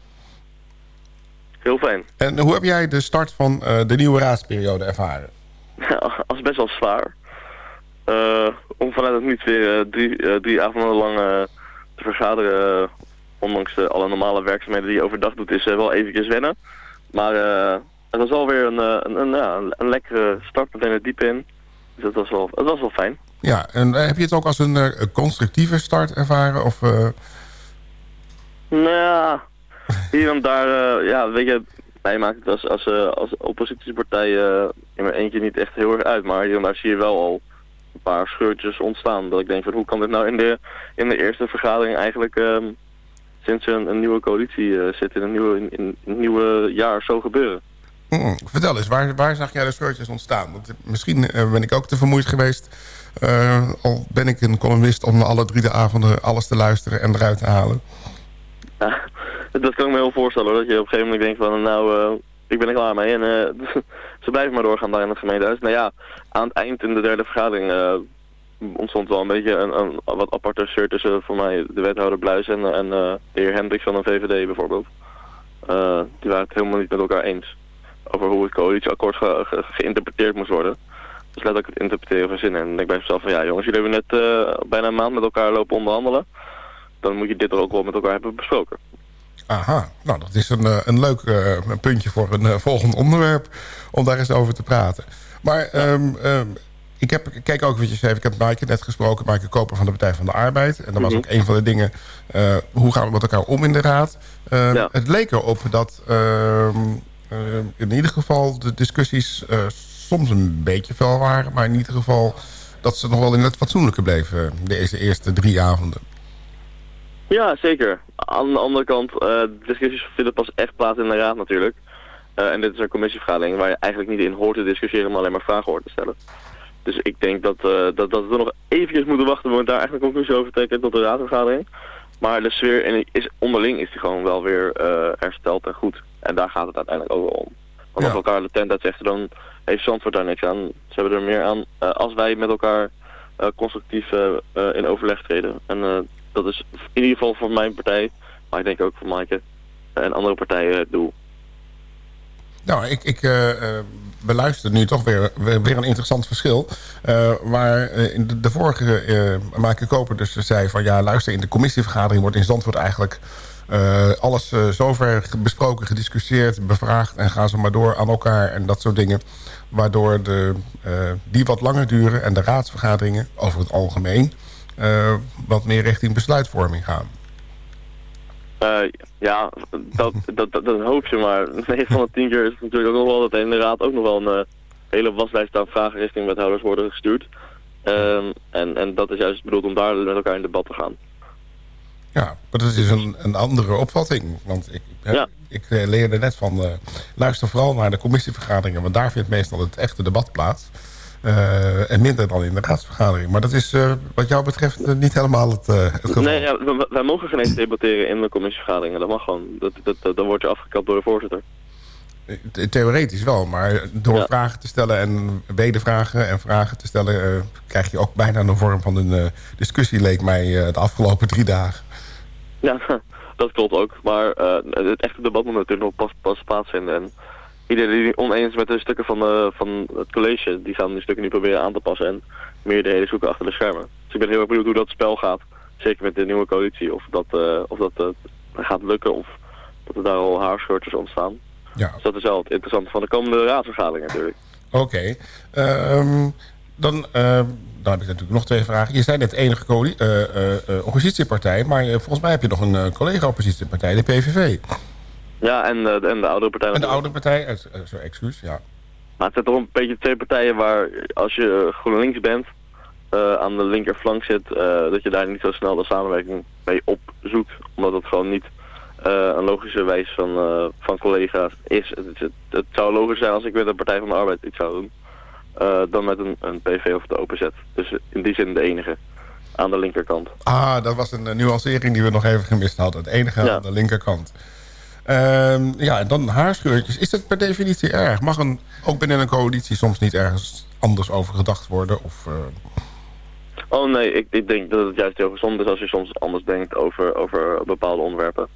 Heel fijn. En hoe heb jij de start van uh, de nieuwe raadsperiode ervaren? Ja, als best wel zwaar. Uh, om vanuit het niet weer uh, drie, drie avonden lang te vergaderen, ondanks de, alle normale werkzaamheden die je overdag doet, is wel eventjes wennen. Maar het was alweer een, een, een, ja, een, lekkere start meteen het diep in. Dus dat was wel, dat was wel fijn. Ja, en heb je het ook als een constructieve start ervaren? Of, nou ja, hier en daar, uh, ja, weet je, mij maakt het als, als, uh, als oppositiepartij uh, in mijn eentje niet echt heel erg uit. Maar hier en daar zie je wel al een paar scheurtjes ontstaan. Dat ik denk van hoe kan dit nou in de, in de eerste vergadering eigenlijk um, sinds een, een nieuwe coalitie zit in een nieuwe, in, nieuwe jaar zo gebeuren. Vertel eens, waar, waar zag jij de scheurtjes ontstaan? Want misschien ben ik ook te vermoeid geweest. al ben ik een columnist om alle drie de avonden alles te luisteren en eruit te halen. Ja, dat kan ik me heel voorstellen dat je op een gegeven moment denkt van nou, uh, ik ben er klaar mee. En uh, ze blijven maar doorgaan daar in het gemeentehuis. Nou ja, aan het eind in de derde vergadering uh, ontstond wel een beetje een, een wat aparte shirt tussen voor mij de wethouder Bluis en, en de heer Hendricks van de VVD bijvoorbeeld. die waren het helemaal niet met elkaar eens over hoe het coalitieakkoord ge ge geïnterpreteerd moest worden. Dus laat ik het interpreteren van zin. En ik bij mezelf van ja jongens, jullie hebben net bijna een maand met elkaar lopen onderhandelen dan moet je dit er ook wel met elkaar hebben besproken. Aha, nou dat is een, eh, een leuk uh, puntje voor een uh, volgend onderwerp om daar eens over te praten. Maar um, um, ik, heb, ik kijk ook wat je zei, ik heb Maaike net gesproken, Maaike Koper van de Partij van de Arbeid. En dat was ook een van de dingen, uh, hoe gaan we met elkaar om in de raad? Ja. Het leek erop dat ehm, in ieder geval de discussies soms een beetje fel waren, maar in ieder geval dat ze nog wel in het fatsoenlijke bleven deze eerste drie avonden. Ja, zeker. Aan de andere kant, uh, de discussies vinden pas echt plaats in de raad natuurlijk. Uh, en dit is een commissievergadering waar je eigenlijk niet in hoort te discussiëren, maar alleen maar vragen hoort te stellen. Dus ik denk dat, uh, dat, dat we nog eventjes moeten wachten, we daar eigenlijk een conclusie over trekken tot de raadvergadering. Maar de sfeer is, onderling is die gewoon wel weer hersteld en goed. En daar gaat het uiteindelijk over om. Want als elkaar de tent uitzeggen, dan heeft Zandvoort daar niks aan. Ze hebben er meer aan als wij met elkaar constructief in overleg treden. En dat is in ieder geval voor mijn partij, maar ik denk ook voor Maaike en andere partijen het doel. Nou, ik, ik uh, beluister nu toch weer, weer een interessant verschil. Uh, waar in de, de vorige uh, Maaike Koper dus zei van... ja, luister, in de commissievergadering wordt in Zandvoort eigenlijk... alles zover besproken, gediscussieerd, bevraagd... en gaan ze maar door aan elkaar en dat soort dingen. Waardoor de, die wat langer duren en de raadsvergaderingen over het algemeen uh, wat meer richting besluitvorming gaan. Uh, ja, dat, dat, dat, dat, hoop je maar. 9 van de 10 keer is het natuurlijk ook nog wel dat in de raad ook nog wel een uh, hele waslijst aan vragen richting wethouders worden gestuurd. Uh, en, en dat is juist bedoeld om daar met elkaar in debat te gaan. Ja, maar dat is een, een andere opvatting. Want ik, ja. ik leerde net van, luister vooral naar de commissievergaderingen, want daar vindt meestal het echte debat plaats. Uh, en minder dan in de raadsvergadering. Maar dat is uh, wat jou betreft uh, niet helemaal het, het geval. Nee, ja, wij mogen geen eens debatteren in de commissievergaderingen. Dat mag gewoon. Dat, dat, dat, dan word je afgekapt door de voorzitter. Theoretisch wel, maar door ja. vragen te stellen en wedervragen en vragen te stellen... krijg je ook bijna een vorm van een discussie, leek mij, de afgelopen drie dagen. Ja, dat klopt ook. Maar het echte debat moet natuurlijk nog pas, pas plaatsvinden. En iedereen die oneens met de stukken van, uh, van het college, die gaan die stukken nu proberen aan te passen en meerderheden zoeken achter de schermen. Dus ik ben heel erg benieuwd hoe dat spel gaat. Zeker met de nieuwe coalitie. Of dat, uh, of dat uh, gaat lukken of dat er daar al haarscheurtjes ontstaan. Ja. Dus dat is wel het interessante van de komende raadsvergadering natuurlijk. Oké. Okay. Um, dan, dan heb ik natuurlijk nog twee vragen. Je zei net enige oppositiepartij, maar volgens mij heb je nog een collega-oppositiepartij, de PVV. Ja, en, uh, en de oudere partij. En de oudere partij, uh, sorry, excuus, ja. Maar het zijn toch een beetje twee partijen waar als je GroenLinks bent, uh, aan de linkerflank zit, dat je daar niet zo snel de samenwerking mee opzoekt. Omdat het gewoon niet een logische wijze van, van collega's is. Het, het, het, zou logisch zijn als ik met de Partij van de Arbeid iets zou doen. dan met een, een PV of de OPZ. Dus in die zin de enige aan de linkerkant. Ah, dat was een nuancering die we nog even gemist hadden. Het enige aan de linkerkant. Ehm, ja, en dan haarscheurtjes. Is dat per definitie erg? Mag een, ook binnen een coalitie soms niet ergens anders over gedacht worden? Of, uh... Oh nee, ik, ik, denk dat het juist heel gezond is als je soms anders denkt over, over bepaalde onderwerpen.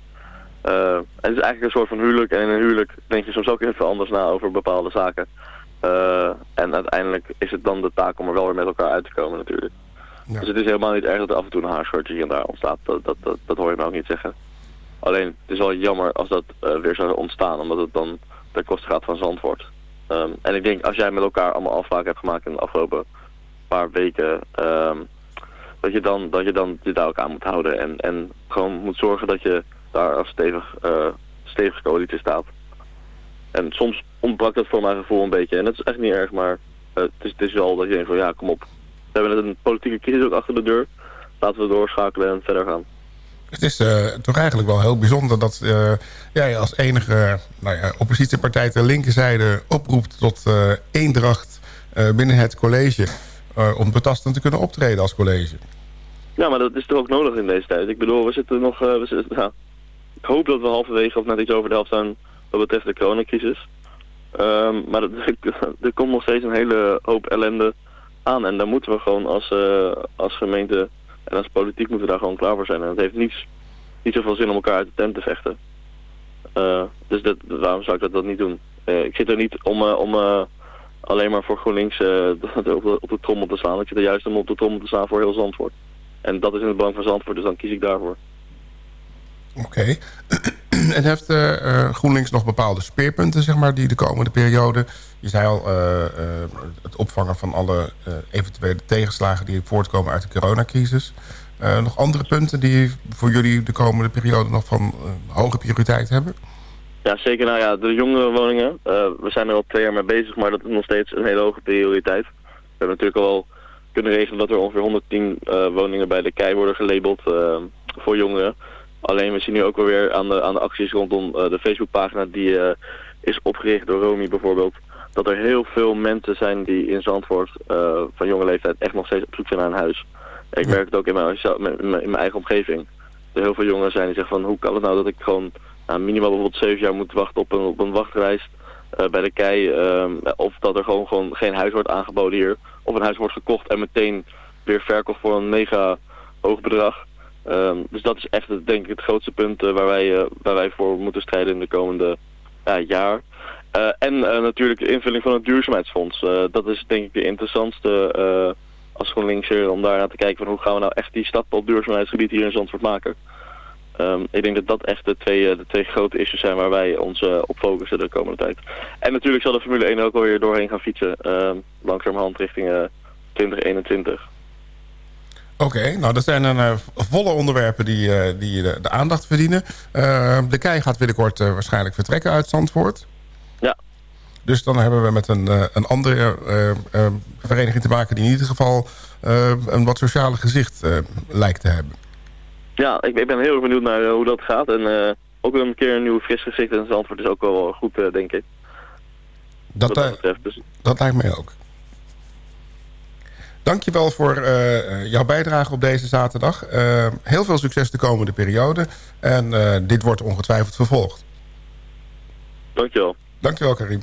Uh, het is eigenlijk een soort van huwelijk. En in een huwelijk denk je soms ook even anders na over bepaalde zaken. Uh, en uiteindelijk is het dan de taak om er wel weer met elkaar uit te komen natuurlijk. Ja. Dus het is helemaal niet erg dat er af en toe een haarscheurtje hier en daar ontstaat. Dat, dat, dat, dat hoor je me ook niet zeggen. Alleen het is wel jammer als dat uh, weer zou ontstaan, omdat het dan ten koste gaat van Zandvoort. Um, en ik denk als jij met elkaar allemaal afspraken hebt gemaakt in de afgelopen paar weken, um, dat je dan, dat je dan je daar ook aan moet houden. En, en gewoon moet zorgen dat je daar als stevig, uh, stevige coalitie staat. En soms ontbrak dat voor mijn gevoel een beetje. En dat is echt niet erg, maar uh, het, is, het is wel dat je denkt van ja, kom op. We hebben net een politieke crisis ook achter de deur. Laten we doorschakelen en verder gaan. Het is uh, toch eigenlijk wel heel bijzonder dat uh, jij als enige nou ja, oppositiepartij ter linkerzijde oproept tot uh, eendracht binnen het college. om betastend te kunnen optreden als college. Ja, maar dat is toch ook nodig in deze tijd. Ik bedoel, we zitten nog... we ja, ik hoop dat we halverwege of net iets over de helft zijn wat betreft de coronacrisis. Um, maar er komt nog steeds een hele hoop ellende aan. En daar moeten we gewoon als, als gemeente en als politiek moeten we daar gewoon klaar voor zijn. En het heeft niets, niet zoveel zin om elkaar uit de tent te vechten. Uh, dus dat, waarom zou ik dat, dat niet doen? Uh, ik zit er niet om, uh, om alleen maar voor GroenLinks op, de, op de trommel te slaan. Ik zit er juist om op de trommel te staan voor heel Zandvoort. En dat is in het belang van Zandvoort, dus dan kies ik daarvoor. Oké. en heeft GroenLinks nog bepaalde speerpunten zeg maar, die de komende periode... Je zei al, het opvangen van alle eventuele tegenslagen die voortkomen uit de coronacrisis... Nog andere punten die voor jullie de komende periode nog van hoge prioriteit hebben? Ja, zeker. Nou ja, de jongerenwoningen. We zijn er al twee jaar mee bezig, maar dat is nog steeds een hele hoge prioriteit. We hebben natuurlijk al kunnen regelen dat er ongeveer 110 woningen bij de KEI worden gelabeld voor jongeren. Alleen we zien nu ook alweer aan de, aan de acties rondom de Facebookpagina die is opgericht door Romy bijvoorbeeld. Dat er heel veel mensen zijn die in Zandvoort van jonge leeftijd echt nog steeds op zoek zijn naar een huis. Ik merk het ook in mijn, in mijn eigen omgeving. Er heel veel jongeren zijn die zeggen van hoe kan het nou dat ik gewoon nou, minimaal bijvoorbeeld zeven jaar moet wachten op een, op een wachtreis uh, bij de kei. Uh, of dat er gewoon, gewoon geen huis wordt aangeboden hier. Of een huis wordt gekocht en meteen weer verkocht voor een mega hoog bedrag. Um, dus dat is echt denk ik het grootste punt uh, waar, wij, uh, waar wij voor moeten strijden in de komende jaar. en natuurlijk de invulling van het duurzaamheidsfonds. dat is denk ik de interessantste als GroenLinks om daar naar te kijken van hoe gaan we nou echt die stap op duurzaamheidsgebied hier in Zandvoort maken. Um, ik denk dat dat echt de twee, eh, de twee grote issues zijn waar wij ons op focussen de komende tijd. En natuurlijk zal de Formule 1 ook alweer doorheen gaan fietsen, um, langzamerhand richting uh, 2021. Oké, nou dat zijn dan uh, volle onderwerpen die, uh, die de, de, aandacht verdienen. Uh, de KEI gaat binnenkort waarschijnlijk vertrekken uit Zandvoort. Dus dan hebben we met een, een andere vereniging te maken... die in ieder geval een wat sociale gezicht lijkt te hebben. Ja, ik, ik, ben heel erg benieuwd naar hoe dat gaat. En ook een keer een nieuw fris gezicht in Zandvoort is ook wel goed, denk ik. Dat, dat, betreft, dus. dat lijkt mij ook. Dankjewel voor uh, jouw bijdrage op deze zaterdag. Uh, heel veel succes de komende periode. En uh, dit wordt ongetwijfeld vervolgd. Dankjewel. Dankjewel Karim.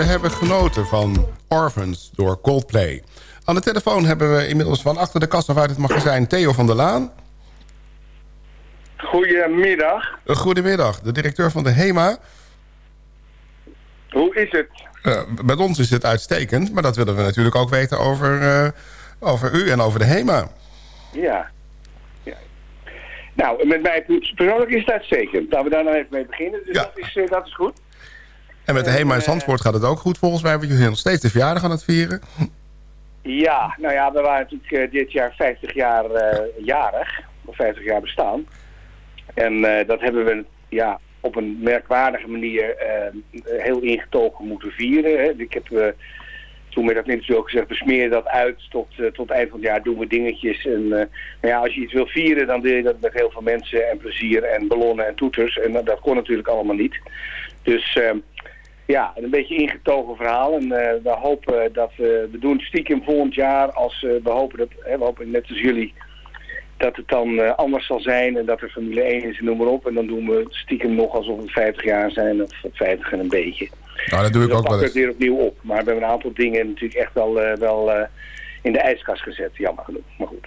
We hebben genoten van Orphans door Coldplay. Aan de telefoon hebben we inmiddels van achter de kast of uit het magazijn Theo van der Laan. Goedemiddag. Goedemiddag, de directeur van de HEMA. Hoe is het? Uh, met ons is het uitstekend, maar dat willen we natuurlijk ook weten over, uh, over u en over de HEMA. Ja. ja. Nou, met mij persoonlijk is het uitstekend. Laten we daar nou even mee beginnen. Dus ja. dat, is, uh, dat is goed. En met de HEMA in gaat het ook goed volgens mij. Want jullie zijn nog steeds de verjaardag aan het vieren. Ja, nou ja, we waren natuurlijk uh, dit jaar 50 jaar uh, jarig. Of 50 jaar bestaan. En uh, dat hebben we ja, op een merkwaardige manier heel ingetogen moeten vieren. Hè. Ik heb toen met dat zo gezegd, we smeren dat uit tot, tot eind van het jaar doen we dingetjes. En nou ja, als je iets wil vieren, dan doe je dat met heel veel mensen en plezier en ballonnen en toeters. En dat kon natuurlijk allemaal niet. Dus ja, een beetje ingetogen verhaal. En uh, we hopen dat we, we doen stiekem volgend jaar als uh, we hopen dat, hè, we hopen net als jullie, dat het dan uh, anders zal zijn en dat er Formule 1 is en noem maar op. En dan doen we stiekem nog alsof we 50 jaar zijn of 50 en een beetje. Nou, dat doe ik dus ook wel eens. het weer opnieuw op. Maar we hebben een aantal dingen natuurlijk echt wel, wel in de ijskast gezet, jammer genoeg. Maar goed.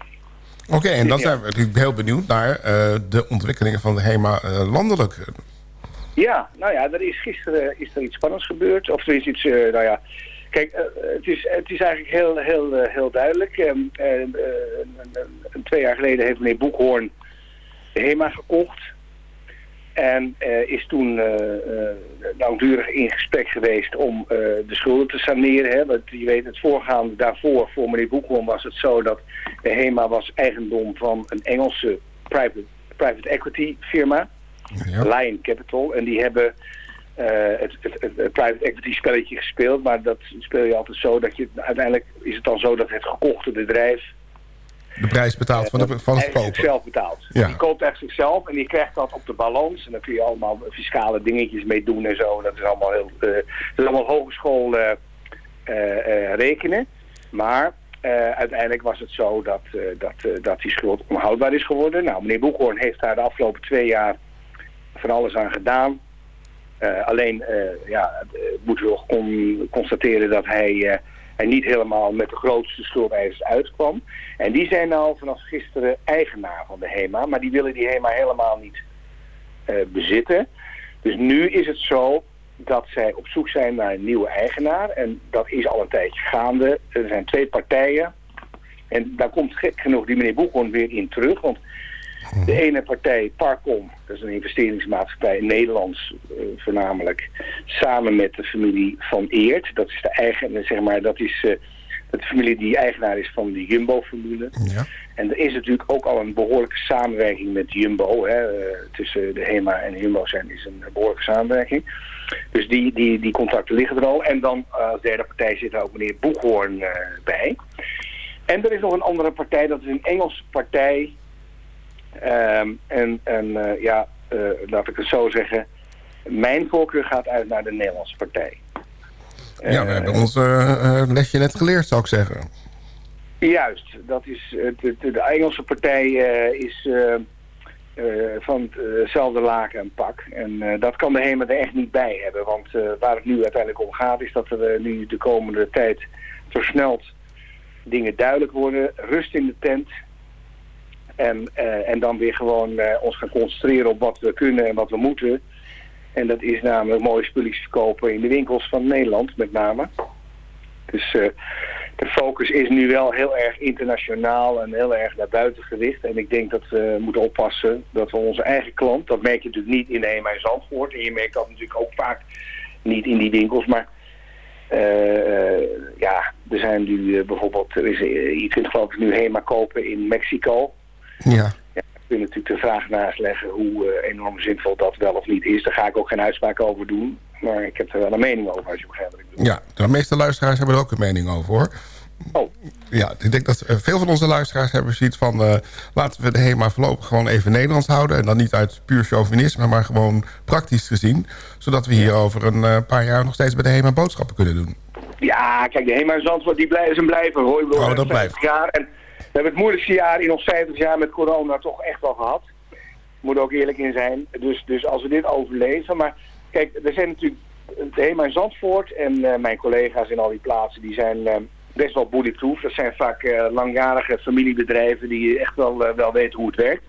Oké, okay, en dan zijn we natuurlijk heel benieuwd naar de ontwikkelingen van de HEMA landelijk. Ja, nou ja, er is gisteren is er iets spannends gebeurd. Of er is iets, uh, nou ja... Kijk, uh, het, is, het is eigenlijk heel, heel, uh, heel duidelijk. Um, twee jaar geleden heeft meneer Boekhoorn de HEMA gekocht. En is toen langdurig in gesprek geweest om de schulden te saneren. Hè? Want je weet, het voorgaande daarvoor, voor meneer Boekhoorn, was het zo dat de HEMA was eigendom van een Engelse private, private equity firma ja. Lion Capital. En die hebben uh, het, het, het, private equity spelletje gespeeld. Maar dat speel je altijd zo dat je... Uiteindelijk is het dan zo dat het gekochte bedrijf... De prijs betaalt van, de, van het kopen. zichzelf betaalt. Ja. Die koopt echt zichzelf en die krijgt dat op de balans. En dan kun je allemaal fiscale dingetjes mee doen en zo. Dat is allemaal, heel, uh, dat is allemaal hogeschool uh, rekenen. Maar uiteindelijk was het zo dat, dat, dat die schuld onhoudbaar is geworden. Nou, meneer Boekhoorn heeft daar de afgelopen twee jaar van alles aan gedaan. Uh, alleen uh, ja, uh, moeten we con constateren dat hij, hij niet helemaal met de grootste schuldeisers uitkwam. En die zijn nou vanaf gisteren eigenaar van de HEMA, maar die willen die HEMA helemaal niet bezitten. Dus nu is het zo dat zij op zoek zijn naar een nieuwe eigenaar. En dat is al een tijdje gaande. Er zijn twee partijen. En daar komt gek genoeg die meneer Boekhoorn weer in terug. Want de ene partij, Parcom, dat is een investeringsmaatschappij, Nederlands uh, voornamelijk, samen met de familie Van Eert. Dat is de eigen, zeg maar, dat is uh, de familie die eigenaar is van de Jumbo-formule. Ja. En er is natuurlijk ook al een behoorlijke samenwerking met Jumbo. Hè, uh, tussen de HEMA en Jumbo zijn is een behoorlijke samenwerking. Dus die, die, die contacten liggen er al. En dan als derde partij zit er ook meneer Boekhoorn bij. En er is nog een andere partij, dat is een Engelse partij Um, en en uh, ja, uh, laat ik het zo zeggen, mijn voorkeur gaat uit naar de Nederlandse partij. Ja, we hebben ons lesje net geleerd, zou ik zeggen. Juist, dat is, de, de, de Engelse partij is van hetzelfde laken en pak. En dat kan de HEMA er echt niet bij hebben. Want waar het nu uiteindelijk om gaat is dat er nu de komende tijd versneld dingen duidelijk worden. Rust in de tent. En, uh, en dan weer gewoon uh, ons gaan concentreren op wat we kunnen en wat we moeten. En dat is namelijk mooie spulletjes verkopen in de winkels van Nederland met name. Dus uh, de focus is nu wel heel erg internationaal en heel erg naar buiten gericht. En ik denk dat we moeten oppassen dat we onze eigen klant, dat merk je natuurlijk niet in de HEMA in Zandvoort. En je merkt dat natuurlijk ook vaak niet in die winkels. Maar uh, ja, er zijn nu uh, bijvoorbeeld, er is, je kunt geloof ik nu HEMA kopen in Mexico. Ja. ja kun je natuurlijk de vraag naast leggen hoe enorm zinvol dat wel of niet is. Daar ga ik ook geen uitspraak over doen. Maar ik heb er wel een mening over, als je begrijpt wat ik bedoel. Ja, de meeste luisteraars hebben er ook een mening over, hoor. Oh. Ja, ik denk dat veel van onze luisteraars hebben zoiets van... Uh, laten we de HEMA voorlopig gewoon even Nederlands houden. En dan niet uit puur chauvinisme, maar gewoon praktisch gezien. Zodat we hier over een uh, paar jaar nog steeds bij de HEMA boodschappen kunnen doen. Ja, kijk, de HEMA Zandvoort die blijven, is een blijver. Hoor. Ik oh, dat blijft. Jaar. En hebben het moeilijkste jaar in ons 50 jaar met corona toch echt wel gehad. Moet ook eerlijk in zijn. Dus, dus als we dit overleven... Maar kijk, er zijn natuurlijk HEMA in Zandvoort en uh, mijn collega's in al die plaatsen... die zijn uh, best wel bulletproof. Dat zijn vaak uh, langjarige familiebedrijven die echt wel, wel weten hoe het werkt.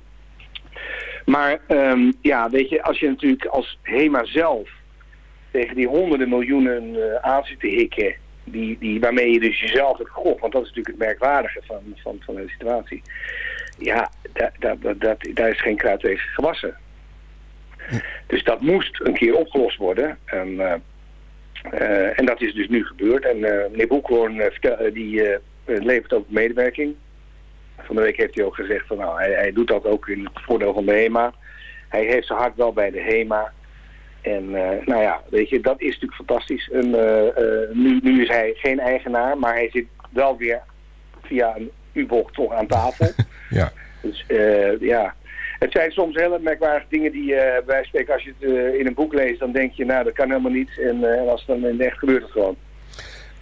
Maar um, ja, weet je, als je natuurlijk als HEMA zelf tegen die honderden miljoenen aan zit te hikken... Die, die, waarmee je dus jezelf hebt gegokt, want dat is natuurlijk het merkwaardige van, van, van de situatie. Ja, daar da, da, da, daar is geen kruidwees gewassen. Dus dat moest een keer opgelost worden. En, uh, uh, en dat is dus nu gebeurd. En uh, meneer Boekhoorn die levert ook medewerking. Van de week heeft hij ook gezegd van nou, hij, hij, doet dat ook in het voordeel van de HEMA. Hij heeft zijn hart wel bij de HEMA. En nou ja, weet je, dat is natuurlijk fantastisch. En, nu, nu is hij geen eigenaar, maar hij zit wel weer via een U-bocht toch aan tafel. ja. Dus ja, het zijn soms hele merkwaardige dingen die wij spreken. Als je het in een boek leest, dan denk je, nou, dat kan helemaal niet. En, en als het dan in echt gebeurt het gewoon.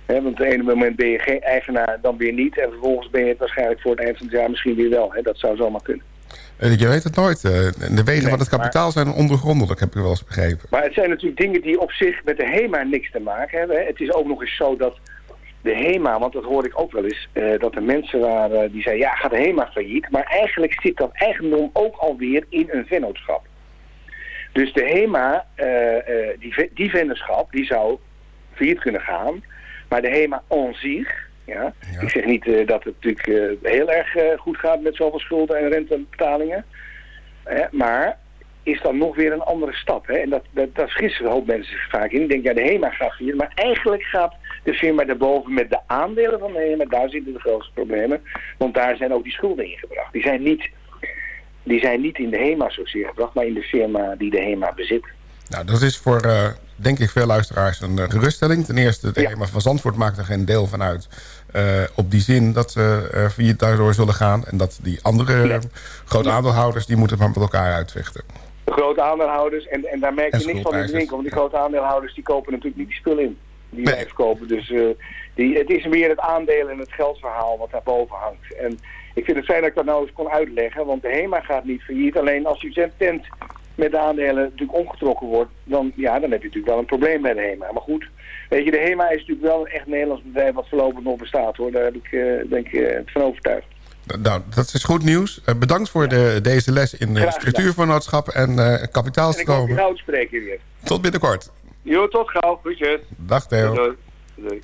He, want op het ene moment ben je geen eigenaar, dan weer niet. En vervolgens ben je het waarschijnlijk voor het eind van het jaar misschien weer wel. He, dat zou zomaar kunnen. Je weet het nooit. De wegen nee, van het kapitaal maar, zijn ondergrondelijk, heb ik wel eens begrepen. Maar het zijn natuurlijk dingen die op zich met de HEMA niks te maken hebben. Het is ook nog eens zo dat de HEMA, want dat hoorde ik ook wel eens, uh, dat er mensen waren die zeiden, ja, gaat de HEMA failliet? Maar eigenlijk zit dat eigendom ook alweer in een vennootschap. Dus de HEMA, uh, uh, die, die vennootschap, die zou failliet kunnen gaan. Maar de HEMA on zich, ja, ja. ik zeg niet dat het natuurlijk heel erg goed gaat met zoveel schulden en rentebetalingen. maar is dan nog weer een andere stap. Hè? En dat, dat, dat schissen een hoop mensen zich vaak in. Ik denk, ja, de HEMA gaat failliet. Maar eigenlijk gaat de firma daarboven met de aandelen van de HEMA, daar zitten de grootste problemen. Want daar zijn ook die schulden ingebracht. Die zijn niet, die zijn niet in de HEMA zozeer gebracht, maar in de firma die de HEMA bezit. Nou, dat is voor, denk ik, veel luisteraars een uh, geruststelling. Ten eerste, de ja. HEMA van Zandvoort maakt er geen deel van uit. Uh, op die zin dat ze uh, failliet daardoor zullen gaan. En dat die andere ja. grote aandeelhouders, die moeten het maar met elkaar uitvechten. De grote aandeelhouders, en, en daar merk je niks van in de winkel. Want die grote aandeelhouders, die kopen natuurlijk niet die spullen in die wij verkopen. Dus uh, die, het is meer het aandeel en het geldverhaal wat daarboven hangt. En ik vind het fijn dat ik dat nou eens kon uitleggen, want de HEMA gaat niet failliet. Alleen als je tent met de aandelen natuurlijk omgetrokken wordt, dan, ja, dan heb je natuurlijk wel een probleem bij de HEMA. Maar goed, weet je, de HEMA is natuurlijk wel een echt Nederlands bedrijf wat voorlopig nog bestaat hoor. Daar heb ik uh, denk ik uh, van overtuigd. Nou, dat is goed nieuws. Uh, bedankt voor de, deze les in uh, structuurvernootschap en kapitaalstromen. En ik hoop spreken weer. Tot binnenkort. Jo, tot gauw. Groetjes. Dag Theo. Doei. Doei.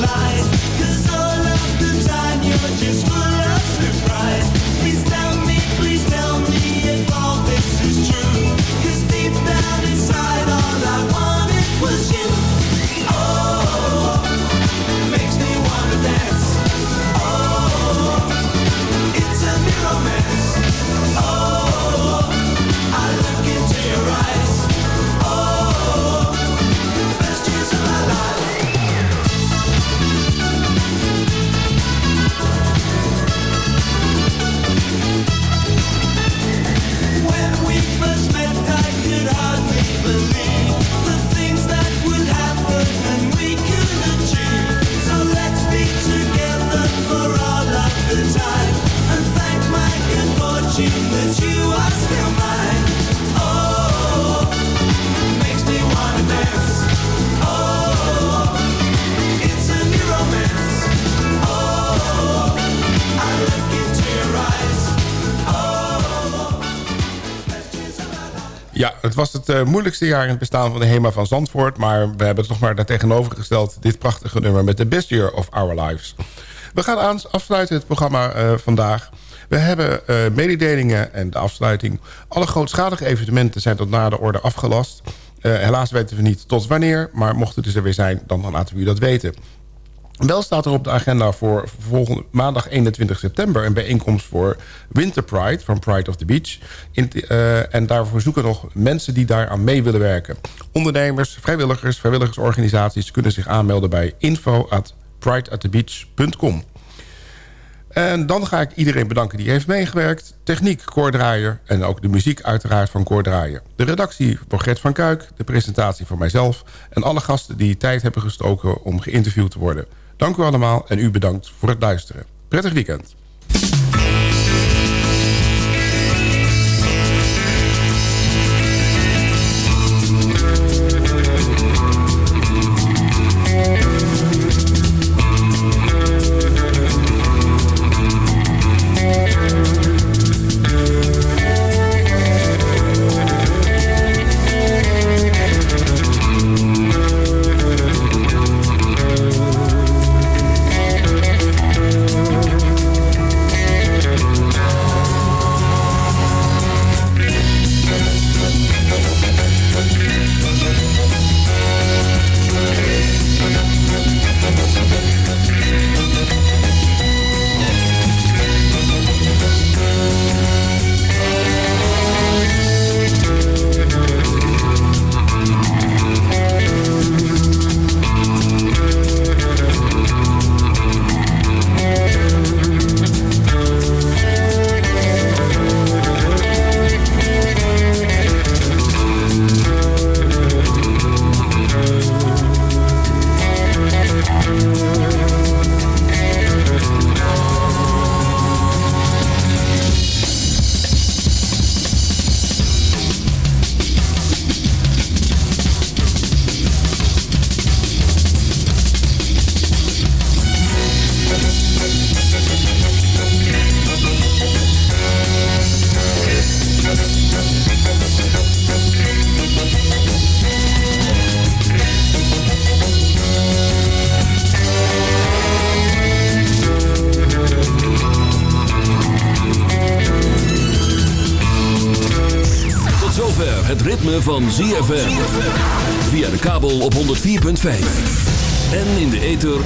Lies. Cause all of the time you're just het eh, moeilijkste jaar in het bestaan van de HEMA van Zandvoort... maar we hebben het nog maar daartegenover gesteld... dit prachtige nummer met The Best Year of Our Lives. We gaan aan, afsluiten het programma eh, vandaag. We hebben eh, mededelingen en de afsluiting. Alle grootschalige evenementen zijn tot na de orde afgelast. Helaas weten we niet tot wanneer, maar mocht het dus er weer zijn... dan laten we u dat weten. Wel staat er op de agenda voor volgende maandag 21 september... een bijeenkomst voor Winter Pride van Pride of the Beach. In, eh, en daarvoor zoeken nog mensen die daaraan mee willen werken. Ondernemers, vrijwilligers, vrijwilligersorganisaties... kunnen zich aanmelden bij info@prideatthebeach.com. En dan ga ik iedereen bedanken die heeft meegewerkt. Techniek, Koordraaier en ook de muziek uiteraard van Koordraaier. De redactie voor Gert van Kuik, de presentatie voor mijzelf... en alle gasten die tijd hebben gestoken om geïnterviewd te worden. Dank u allemaal en u bedankt voor het luisteren. Prettig weekend.